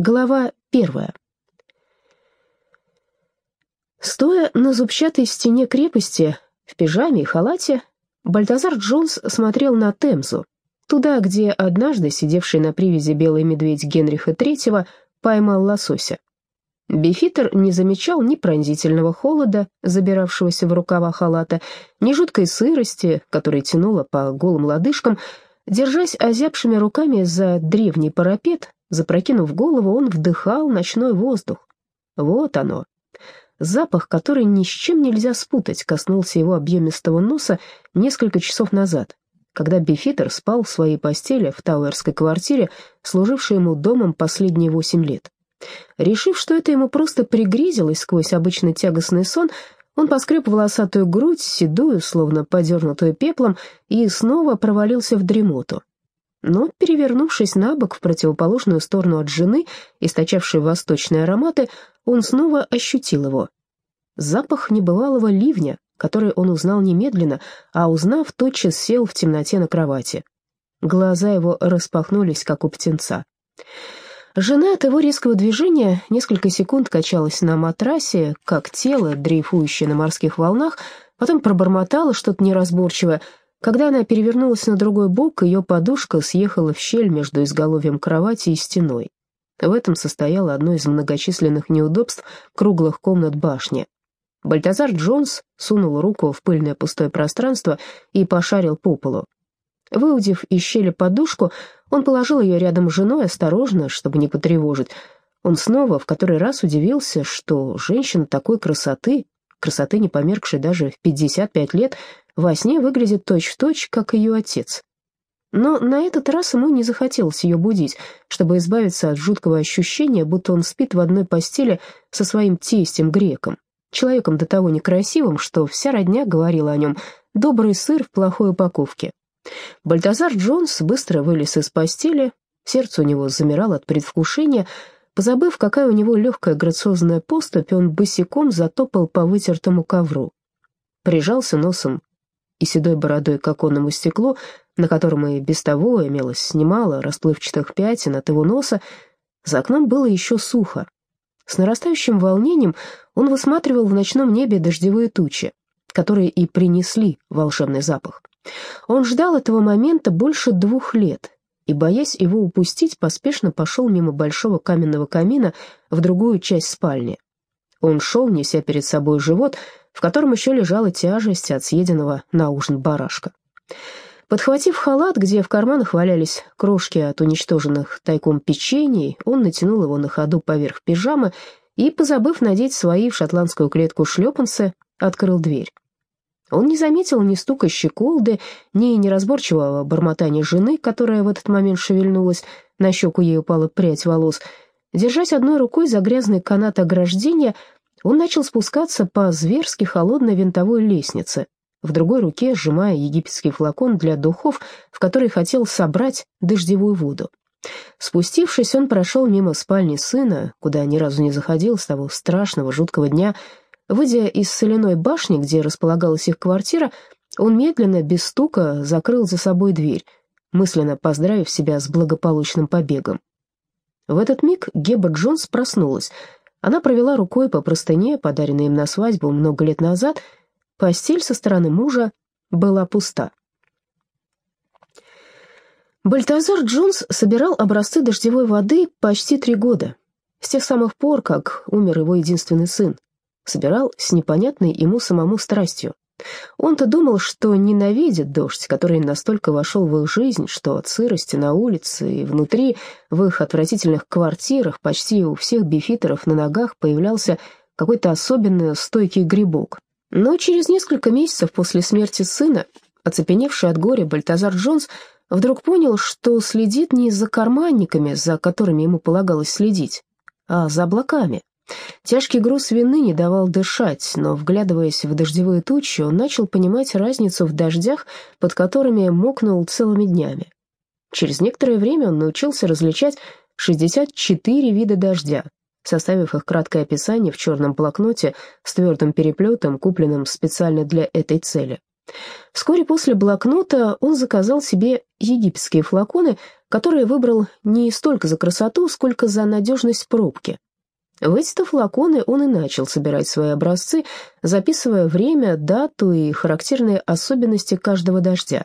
Глава первая. Стоя на зубчатой стене крепости, в пижаме и халате, Бальтазар Джонс смотрел на Темзу, туда, где однажды сидевший на привязи белый медведь Генриха III поймал лосося. Бифитер не замечал ни пронзительного холода, забиравшегося в рукава халата, ни жуткой сырости, которая тянула по голым лодыжкам. Держась озябшими руками за древний парапет, Запрокинув голову, он вдыхал ночной воздух. Вот оно. Запах, который ни с чем нельзя спутать, коснулся его объемистого носа несколько часов назад, когда Бифитер спал в своей постели в тауэрской квартире, служившей ему домом последние восемь лет. Решив, что это ему просто пригрезилось сквозь обычный тягостный сон, он поскреб волосатую грудь, седую, словно подернутую пеплом, и снова провалился в дремоту. Но, перевернувшись на бок в противоположную сторону от жены, источавшей восточные ароматы, он снова ощутил его. Запах небывалого ливня, который он узнал немедленно, а узнав, тотчас сел в темноте на кровати. Глаза его распахнулись, как у птенца. Жена от его резкого движения несколько секунд качалась на матрасе, как тело, дрейфующее на морских волнах, потом пробормотала что-то неразборчивое — когда она перевернулась на другой бок, ее подушка съехала в щель между изголовьем кровати и стеной. В этом состояло одно из многочисленных неудобств круглых комнат башни. Бальтазар Джонс сунул руку в пыльное пустое пространство и пошарил по полу. Выудив из щели подушку, он положил ее рядом с женой осторожно, чтобы не потревожить. Он снова в который раз удивился, что женщина такой красоты, красоты не померкшей даже в 55 лет, во сне выглядит точь-в-точь, точь, как ее отец. Но на этот раз ему не захотелось ее будить, чтобы избавиться от жуткого ощущения, будто он спит в одной постели со своим тестем-греком, человеком до того некрасивым, что вся родня говорила о нем «добрый сыр в плохой упаковке». Бальтазар Джонс быстро вылез из постели, сердце у него замирало от предвкушения, Позабыв, какая у него легкая грациозная поступь, он босиком затопал по вытертому ковру. Прижался носом и седой бородой к оконному стеклу, на котором и без того имелось немало расплывчатых пятен от его носа, за окном было еще сухо. С нарастающим волнением он высматривал в ночном небе дождевые тучи, которые и принесли волшебный запах. Он ждал этого момента больше двух лет и, боясь его упустить, поспешно пошел мимо большого каменного камина в другую часть спальни. Он шел, неся перед собой живот, в котором еще лежала тяжесть от съеденного на ужин барашка. Подхватив халат, где в карманах валялись крошки от уничтоженных тайком печений, он натянул его на ходу поверх пижамы и, позабыв надеть свои в шотландскую клетку шлепанцы, открыл дверь. Он не заметил ни стука щеколды, ни неразборчивого бормотания жены, которая в этот момент шевельнулась, на щеку ей упала прядь волос. Держась одной рукой за грязный канат ограждения, он начал спускаться по зверски холодной винтовой лестнице, в другой руке сжимая египетский флакон для духов, в который хотел собрать дождевую воду. Спустившись, он прошел мимо спальни сына, куда ни разу не заходил с того страшного, жуткого дня. Выйдя из соляной башни, где располагалась их квартира, он медленно, без стука, закрыл за собой дверь, мысленно поздравив себя с благополучным побегом. В этот миг Геба Джонс проснулась — она провела рукой по простыне, подаренной им на свадьбу много лет назад. Постель со стороны мужа была пуста. Бальтазар Джонс собирал образцы дождевой воды почти три года, с тех самых пор, как умер его единственный сын. Собирал с непонятной ему самому страстью. Он-то думал, что ненавидит дождь, который настолько вошел в их жизнь, что от сырости на улице и внутри, в их отвратительных квартирах, почти у всех бифитеров на ногах появлялся какой-то особенный стойкий грибок. Но через несколько месяцев после смерти сына, оцепеневший от горя Бальтазар Джонс вдруг понял, что следит не за карманниками, за которыми ему полагалось следить, а за облаками. Тяжкий груз вины не давал дышать, но, вглядываясь в дождевые тучи, он начал понимать разницу в дождях, под которыми мокнул целыми днями. Через некоторое время он научился различать 64 вида дождя, составив их краткое описание в черном блокноте с твердым переплетом, купленным специально для этой цели. Вскоре после блокнота он заказал себе египетские флаконы, которые выбрал не столько за красоту, сколько за надежность пробки. В эти-то флаконы он и начал собирать свои образцы, записывая время, дату и характерные особенности каждого дождя.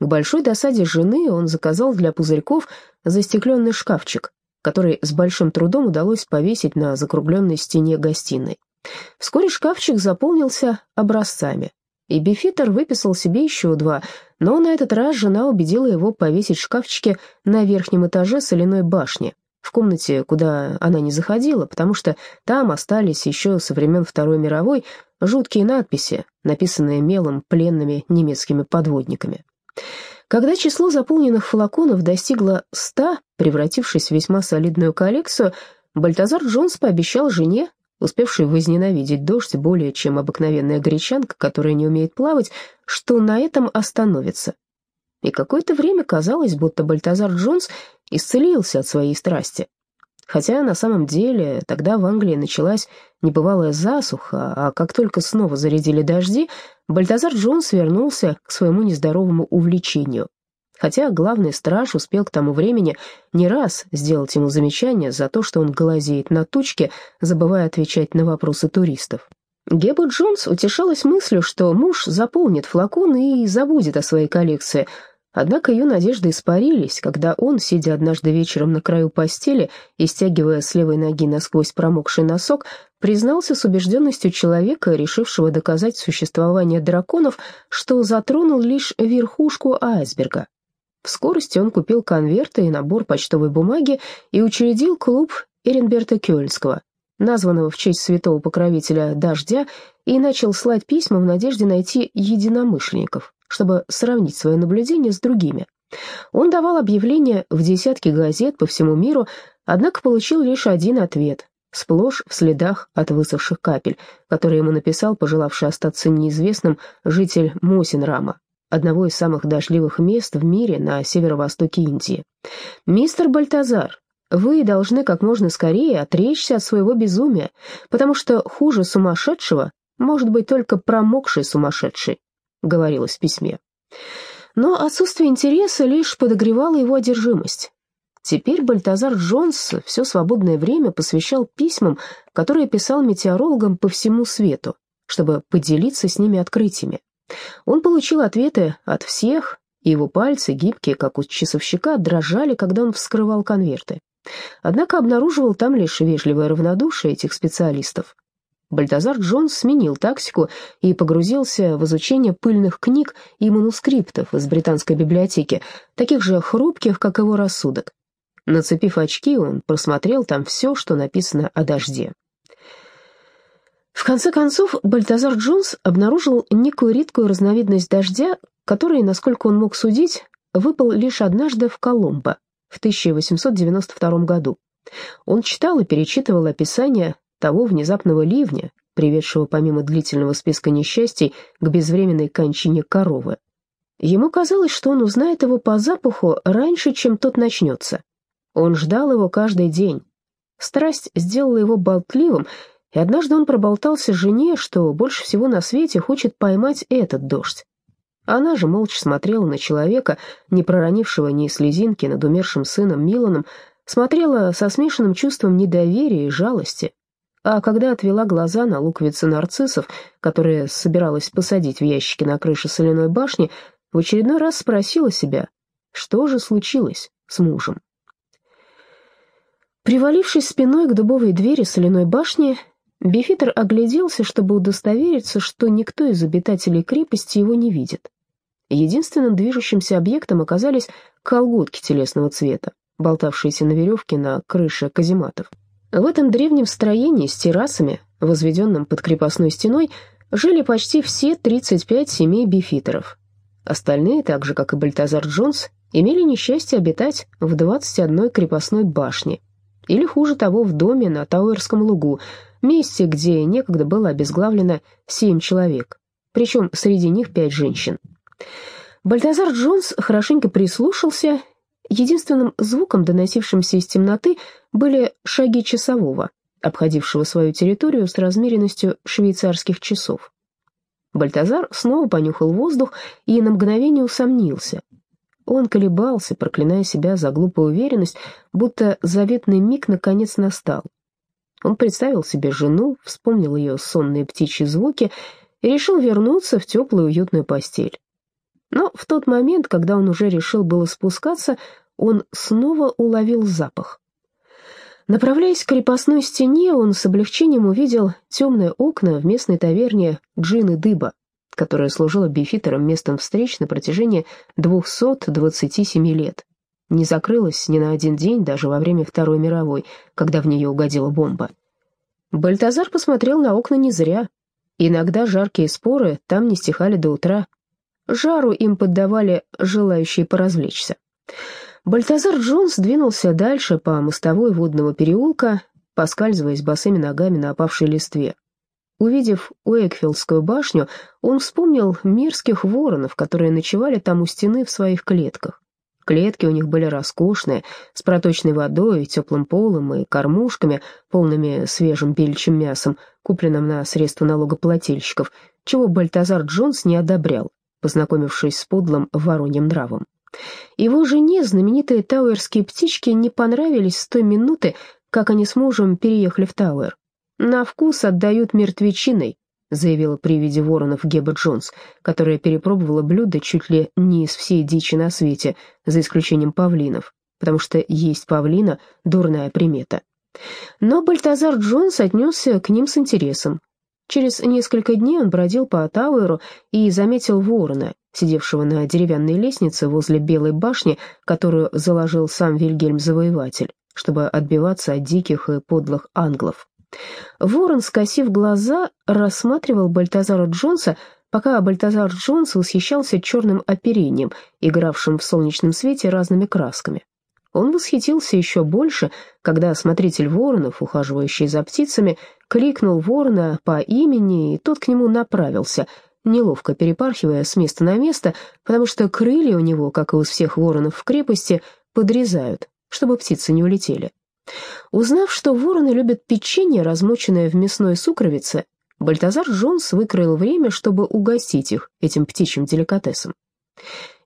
К большой досаде жены он заказал для пузырьков застекленный шкафчик, который с большим трудом удалось повесить на закругленной стене гостиной. Вскоре шкафчик заполнился образцами, и Бифитер выписал себе еще два, но на этот раз жена убедила его повесить шкафчики на верхнем этаже соляной башни, в комнате, куда она не заходила, потому что там остались еще со времен Второй мировой жуткие надписи, написанные мелом пленными немецкими подводниками. Когда число заполненных флаконов достигло ста, превратившись в весьма солидную коллекцию, Бальтазар Джонс пообещал жене, успевшей возненавидеть дождь более чем обыкновенная гречанка, которая не умеет плавать, что на этом остановится. И какое-то время казалось, будто Бальтазар Джонс исцелился от своей страсти. Хотя на самом деле тогда в Англии началась небывалая засуха, а как только снова зарядили дожди, Бальтазар Джонс вернулся к своему нездоровому увлечению. Хотя главный страж успел к тому времени не раз сделать ему замечание за то, что он глазеет на тучки, забывая отвечать на вопросы туристов. Геба Джонс утешалась мыслью, что муж заполнит флакон и забудет о своей коллекции, Однако ее надежды испарились, когда он, сидя однажды вечером на краю постели и стягивая с левой ноги насквозь промокший носок, признался с убежденностью человека, решившего доказать существование драконов, что затронул лишь верхушку айсберга. В скорости он купил конверты и набор почтовой бумаги и учредил клуб Эренберта Кёльнского, названного в честь святого покровителя дождя, и начал слать письма в надежде найти единомышленников чтобы сравнить свои наблюдения с другими. Он давал объявления в десятки газет по всему миру, однако получил лишь один ответ, сплошь в следах от высохших капель, которые ему написал пожелавший остаться неизвестным житель Мосинрама, одного из самых дождливых мест в мире на северо-востоке Индии. «Мистер Бальтазар, вы должны как можно скорее отречься от своего безумия, потому что хуже сумасшедшего может быть только промокший сумасшедший. — говорилось в письме. Но отсутствие интереса лишь подогревало его одержимость. Теперь Бальтазар Джонс все свободное время посвящал письмам, которые писал метеорологам по всему свету, чтобы поделиться с ними открытиями. Он получил ответы от всех, и его пальцы, гибкие, как у часовщика, дрожали, когда он вскрывал конверты. Однако обнаруживал там лишь вежливое равнодушие этих специалистов. Бальтазар Джонс сменил тактику и погрузился в изучение пыльных книг и манускриптов из британской библиотеки, таких же хрупких, как его рассудок. Нацепив очки, он просмотрел там все, что написано о дожде. В конце концов, Бальтазар Джонс обнаружил некую редкую разновидность дождя, который, насколько он мог судить, выпал лишь однажды в Коломбо в 1892 году. Он читал и перечитывал описания того внезапного ливня, приведшего помимо длительного списка несчастий к безвременной кончине коровы. Ему казалось, что он узнает его по запаху раньше, чем тот начнется. Он ждал его каждый день. Страсть сделала его болтливым, и однажды он проболтался жене, что больше всего на свете хочет поймать этот дождь. Она же молча смотрела на человека, не проронившего ни слезинки над умершим сыном Миланом, смотрела со смешанным чувством недоверия и жалости, а когда отвела глаза на луковицы нарциссов, которые собиралась посадить в ящики на крыше соляной башни, в очередной раз спросила себя, что же случилось с мужем. Привалившись спиной к дубовой двери соляной башни, Бифитер огляделся, чтобы удостовериться, что никто из обитателей крепости его не видит. Единственным движущимся объектом оказались колготки телесного цвета, болтавшиеся на веревке на крыше казематов. В этом древнем строении с террасами, возведенном под крепостной стеной, жили почти все 35 семей бифитеров. Остальные, так же как и Бальтазар Джонс, имели несчастье обитать в 21 крепостной башне, или хуже того, в доме на Тауэрском лугу, месте, где некогда было обезглавлено семь человек, причем среди них пять женщин. Бальтазар Джонс хорошенько прислушался Единственным звуком, доносившимся из темноты, были шаги часового, обходившего свою территорию с размеренностью швейцарских часов. Бальтазар снова понюхал воздух и на мгновение усомнился. Он колебался, проклиная себя за глупую уверенность, будто заветный миг наконец настал. Он представил себе жену, вспомнил ее сонные птичьи звуки и решил вернуться в теплую уютную постель. Но в тот момент, когда он уже решил было спускаться, он снова уловил запах. Направляясь к крепостной стене, он с облегчением увидел темные окна в местной таверне «Джин и Дыба», которая служила бифитером местом встреч на протяжении 227 лет. Не закрылась ни на один день, даже во время Второй мировой, когда в нее угодила бомба. Бальтазар посмотрел на окна не зря. Иногда жаркие споры там не стихали до утра. Жару им поддавали желающие поразвлечься. Бальтазар Джонс двинулся дальше по мостовой водного переулка, поскальзываясь босыми ногами на опавшей листве. Увидев Уэкфилдскую башню, он вспомнил мерзких воронов, которые ночевали там у стены в своих клетках. Клетки у них были роскошные, с проточной водой, теплым полом и кормушками, полными свежим бельчим мясом, купленным на средства налогоплательщиков, чего Бальтазар Джонс не одобрял, познакомившись с подлым вороньим нравом. Его жене знаменитые тауэрские птички не понравились с той минуты, как они с мужем переехали в Тауэр. «На вкус отдают мертвечиной», — заявила при виде воронов Геба Джонс, которая перепробовала блюдо чуть ли не из всей дичи на свете, за исключением павлинов, потому что есть павлина — дурная примета. Но Бальтазар Джонс отнесся к ним с интересом. Через несколько дней он бродил по Тауэру и заметил ворона, сидевшего на деревянной лестнице возле Белой башни, которую заложил сам Вильгельм-завоеватель, чтобы отбиваться от диких и подлых англов. Ворон, скосив глаза, рассматривал Бальтазара Джонса, пока Бальтазар Джонс восхищался черным оперением, игравшим в солнечном свете разными красками. Он восхитился еще больше, когда смотритель воронов, ухаживающий за птицами, кликнул ворона по имени, и тот к нему направился — неловко перепархивая с места на место, потому что крылья у него, как и у всех воронов в крепости, подрезают, чтобы птицы не улетели. Узнав, что вороны любят печенье, размоченное в мясной сукровице, Бальтазар Джонс выкроил время, чтобы угостить их этим птичьим деликатесом.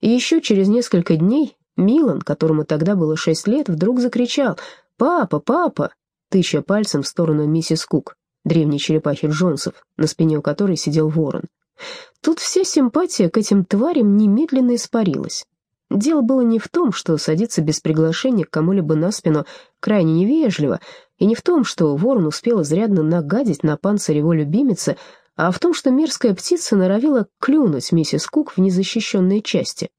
И еще через несколько дней Милан, которому тогда было шесть лет, вдруг закричал «Папа, папа!», тыча пальцем в сторону миссис Кук, древней черепахи Джонсов, на спине у которой сидел ворон. Тут вся симпатия к этим тварям немедленно испарилась. Дело было не в том, что садиться без приглашения к кому-либо на спину крайне невежливо, и не в том, что ворон успел изрядно нагадить на панцирь его любимицы, а в том, что мерзкая птица норовила клюнуть миссис Кук в незащищенные части.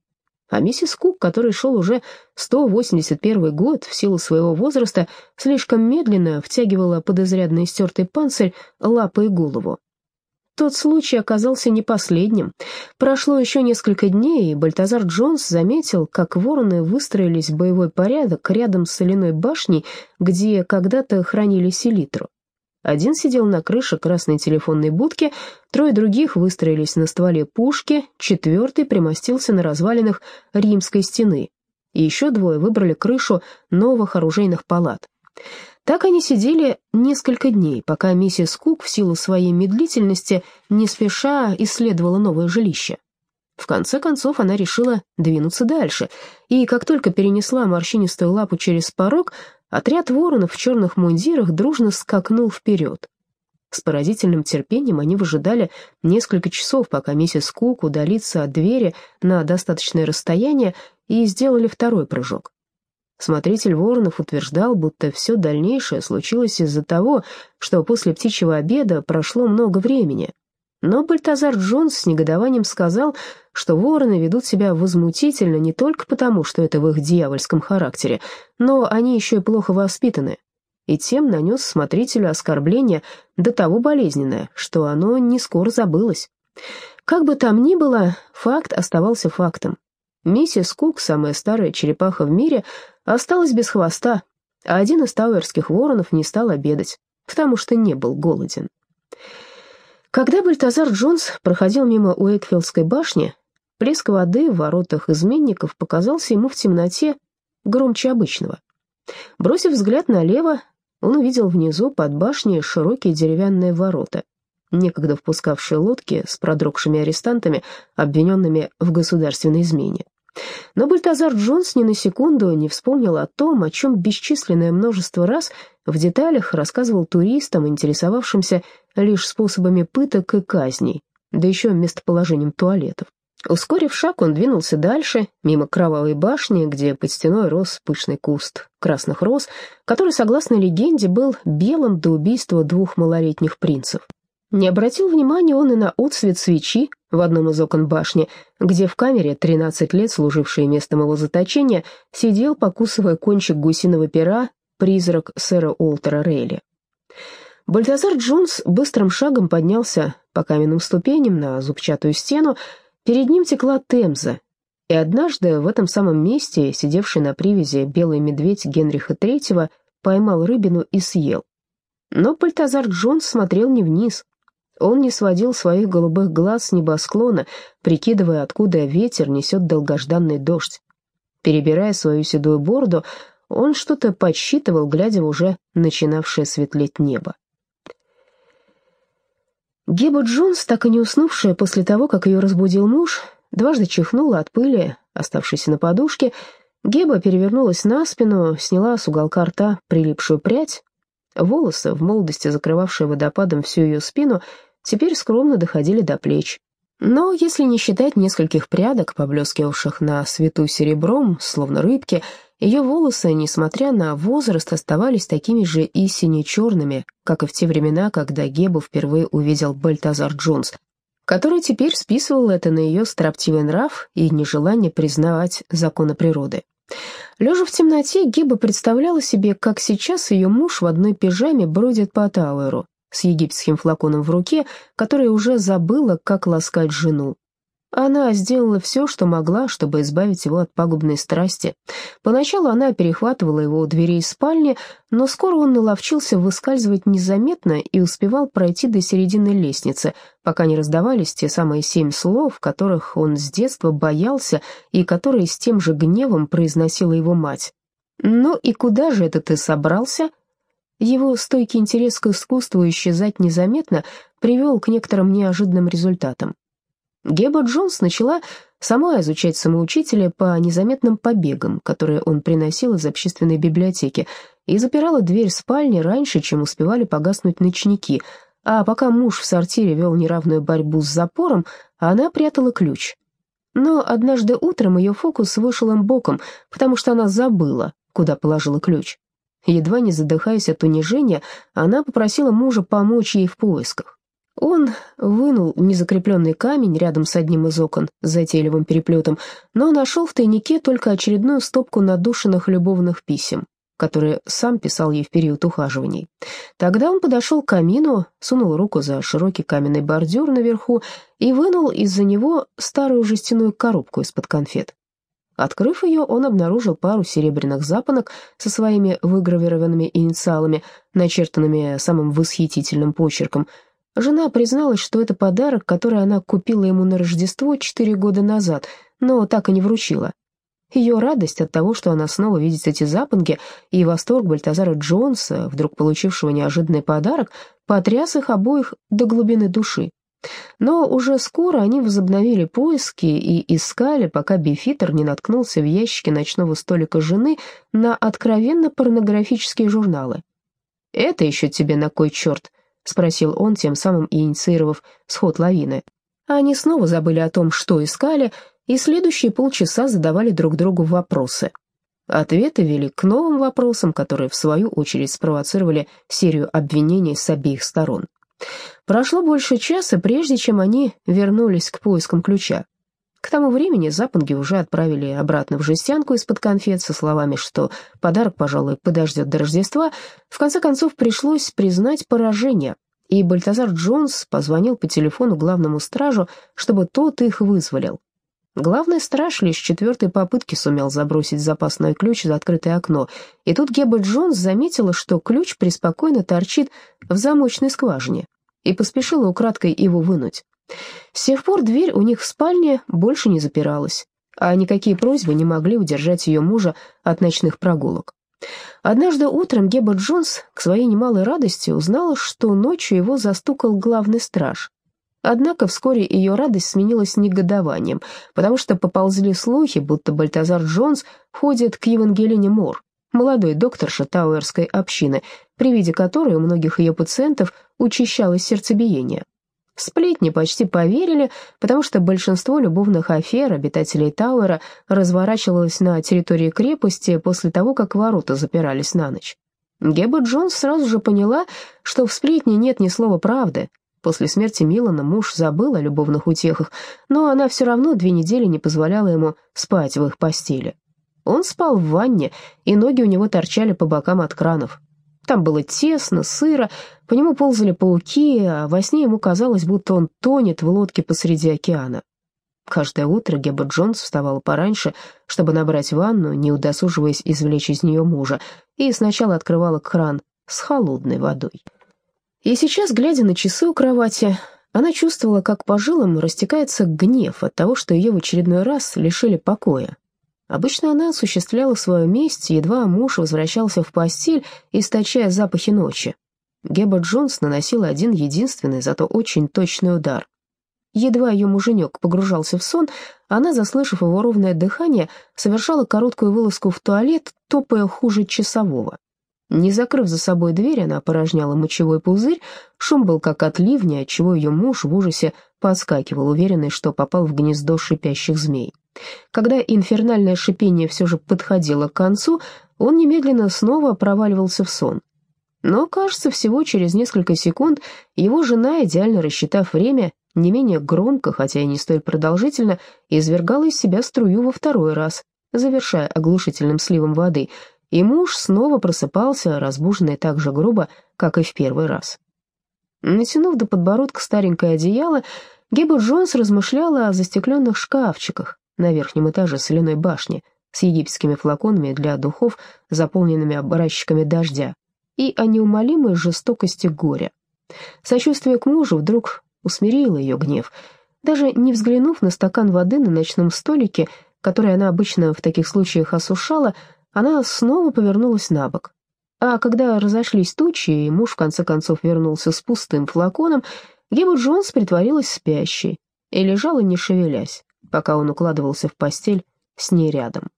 А миссис Кук, который шел уже 181 год, в силу своего возраста, слишком медленно втягивала под изрядно истертый панцирь лапы и голову. Тот случай оказался не последним. Прошло еще несколько дней, и Бальтазар Джонс заметил, как вороны выстроились в боевой порядок рядом с соляной башней, где когда-то хранили селитру. Один сидел на крыше красной телефонной будки, трое других выстроились на стволе пушки, четвертый примостился на развалинах римской стены, и еще двое выбрали крышу новых оружейных палат. Так они сидели несколько дней, пока миссис Кук в силу своей медлительности не спеша исследовала новое жилище. В конце концов она решила двинуться дальше, и как только перенесла морщинистую лапу через порог, отряд воронов в черных мундирах дружно скакнул вперед. С поразительным терпением они выжидали несколько часов, пока миссис Кук удалится от двери на достаточное расстояние, и сделали второй прыжок. Смотритель Воронов утверждал, будто все дальнейшее случилось из-за того, что после птичьего обеда прошло много времени. Но Бальтазар Джонс с негодованием сказал, что вороны ведут себя возмутительно не только потому, что это в их дьявольском характере, но они еще и плохо воспитаны. И тем нанес смотрителю оскорбление до того болезненное, что оно не скоро забылось. Как бы там ни было, факт оставался фактом. Миссис Кук, самая старая черепаха в мире, осталась без хвоста, а один из тауэрских воронов не стал обедать, потому что не был голоден. Когда Бальтазар Джонс проходил мимо Уэйкфилдской башни, плеск воды в воротах изменников показался ему в темноте громче обычного. Бросив взгляд налево, он увидел внизу под башней широкие деревянные ворота. некогда впускавшие лодки с продрогшими арестантами, обвиненными в государственной измене. Но Бальтазар Джонс ни на секунду не вспомнил о том, о чем бесчисленное множество раз в деталях рассказывал туристам, интересовавшимся лишь способами пыток и казней, да еще местоположением туалетов. Ускорив шаг, он двинулся дальше, мимо кровавой башни, где под стеной рос пышный куст красных роз, который, согласно легенде, был белым до убийства двух малолетних принцев. Не обратил внимания он и на отсвет свечи в одном из окон башни, где в камере, 13 лет служившей местом его заточения, сидел, покусывая кончик гусиного пера, призрак сэра Уолтера Рейли. Бальтазар Джонс быстрым шагом поднялся по каменным ступеням на зубчатую стену, перед ним текла Темза, и однажды в этом самом месте, сидевший на привязи белый медведь Генриха III, поймал рыбину и съел. Но Бальтазар Джонс смотрел не вниз, он не сводил своих голубых глаз с небосклона, прикидывая, откуда ветер несет долгожданный дождь. Перебирая свою седую бороду, он что-то подсчитывал, глядя в уже начинавшее светлеть небо. Геба Джонс, так и не уснувшая после того, как ее разбудил муж, дважды чихнула от пыли, оставшейся на подушке. Геба перевернулась на спину, сняла с уголка рта прилипшую прядь, Волосы, в молодости закрывавшие водопадом всю ее спину, теперь скромно доходили до плеч. Но если не считать нескольких прядок, поблескивавших на свету серебром, словно рыбки, ее волосы, несмотря на возраст, оставались такими же и сине-черными, как и в те времена, когда Гебу впервые увидел Бальтазар Джонс, который теперь списывал это на ее строптивый нрав и нежелание признавать законы природы. Лежа в темноте, Гиба представляла себе, как сейчас ее муж в одной пижаме бродит по Тауэру с египетским флаконом в руке, которая уже забыла, как ласкать жену. Она сделала все, что могла, чтобы избавить его от пагубной страсти. Поначалу она перехватывала его у дверей спальни, но скоро он наловчился выскальзывать незаметно и успевал пройти до середины лестницы, пока не раздавались те самые семь слов, которых он с детства боялся и которые с тем же гневом произносила его мать. «Ну и куда же это ты собрался?» Его стойкий интерес к искусству исчезать незаметно привел к некоторым неожиданным результатам. Геба Джонс начала сама изучать самоучителя по незаметным побегам, которые он приносил из общественной библиотеки, и запирала дверь спальни раньше, чем успевали погаснуть ночники, а пока муж в сортире вел неравную борьбу с запором, она прятала ключ. Но однажды утром ее фокус вышел им боком, потому что она забыла, куда положила ключ. Едва не задыхаясь от унижения, она попросила мужа помочь ей в поисках. Он вынул незакрепленный камень рядом с одним из окон с затейливым переплетом, но нашел в тайнике только очередную стопку надушенных любовных писем, которые сам писал ей в период ухаживаний. Тогда он подошел к камину, сунул руку за широкий каменный бордюр наверху и вынул из-за него старую жестяную коробку из-под конфет. Открыв ее, он обнаружил пару серебряных запонок со своими выгравированными инициалами, начертанными самым восхитительным почерком — Жена призналась, что это подарок, который она купила ему на Рождество четыре года назад, но так и не вручила. Ее радость от того, что она снова видит эти запонки, и восторг Бальтазара Джонса, вдруг получившего неожиданный подарок, потряс их обоих до глубины души. Но уже скоро они возобновили поиски и искали, пока Бифитер не наткнулся в ящике ночного столика жены на откровенно порнографические журналы. «Это еще тебе на кой черт?» — спросил он, тем самым инициировав сход лавины. Они снова забыли о том, что искали, и следующие полчаса задавали друг другу вопросы. Ответы вели к новым вопросам, которые, в свою очередь, спровоцировали серию обвинений с обеих сторон. Прошло больше часа, прежде чем они вернулись к поискам ключа. К тому времени запонги уже отправили обратно в жестянку из-под конфет со словами, что подарок, пожалуй, подождет до Рождества. В конце концов, пришлось признать поражение, и Бальтазар Джонс позвонил по телефону главному стражу, чтобы тот их вызволил. Главный страж лишь четвертой попытки сумел забросить запасной ключ за открытое окно, и тут Геба Джонс заметила, что ключ преспокойно торчит в замочной скважине, и поспешила украдкой его вынуть. С тех пор дверь у них в спальне больше не запиралась, а никакие просьбы не могли удержать ее мужа от ночных прогулок. Однажды утром Геба Джонс к своей немалой радости узнала, что ночью его застукал главный страж. Однако вскоре ее радость сменилась негодованием, потому что поползли слухи, будто Бальтазар Джонс ходит к Евангелине Мор, молодой докторше Тауэрской общины, при виде которой у многих ее пациентов учащалось сердцебиение. Сплетни почти поверили, потому что большинство любовных афер обитателей Тауэра разворачивалось на территории крепости после того, как ворота запирались на ночь. Геба Джонс сразу же поняла, что в сплетне нет ни слова правды. После смерти Милана муж забыл о любовных утехах, но она все равно две недели не позволяла ему спать в их постели. Он спал в ванне, и ноги у него торчали по бокам от кранов. Там было тесно, сыро, по нему ползали пауки, а во сне ему казалось, будто он тонет в лодке посреди океана. Каждое утро Геба Джонс вставала пораньше, чтобы набрать ванну, не удосуживаясь извлечь из нее мужа, и сначала открывала кран с холодной водой. И сейчас, глядя на часы у кровати, она чувствовала, как по жилам растекается гнев от того, что ее в очередной раз лишили покоя, Обычно она осуществляла свою месть, едва муж возвращался в постель, источая запахи ночи. Геба Джонс наносила один единственный, зато очень точный удар. Едва ее муженек погружался в сон, она, заслышав его ровное дыхание, совершала короткую вылазку в туалет, топая хуже часового. Не закрыв за собой дверь, она опорожняла мочевой пузырь, шум был как от ливня, отчего ее муж в ужасе подскакивал, уверенный, что попал в гнездо шипящих змей. Когда инфернальное шипение все же подходило к концу, он немедленно снова проваливался в сон. Но, кажется, всего через несколько секунд его жена, идеально рассчитав время, не менее громко, хотя и не столь продолжительно, извергала из себя струю во второй раз, завершая оглушительным сливом воды, и муж снова просыпался, разбуженный так же грубо, как и в первый раз. Натянув до подбородка старенькое одеяло, Геба Джонс размышляла о застекленных шкафчиках, на верхнем этаже соляной башни с египетскими флаконами для духов, заполненными образчиками дождя, и о неумолимой жестокости горя. Сочувствие к мужу вдруг усмирило ее гнев. Даже не взглянув на стакан воды на ночном столике, который она обычно в таких случаях осушала, она снова повернулась на бок. А когда разошлись тучи, и муж в конце концов вернулся с пустым флаконом, Геба Джонс притворилась спящей и лежала, не шевелясь пока он укладывался в постель с ней рядом.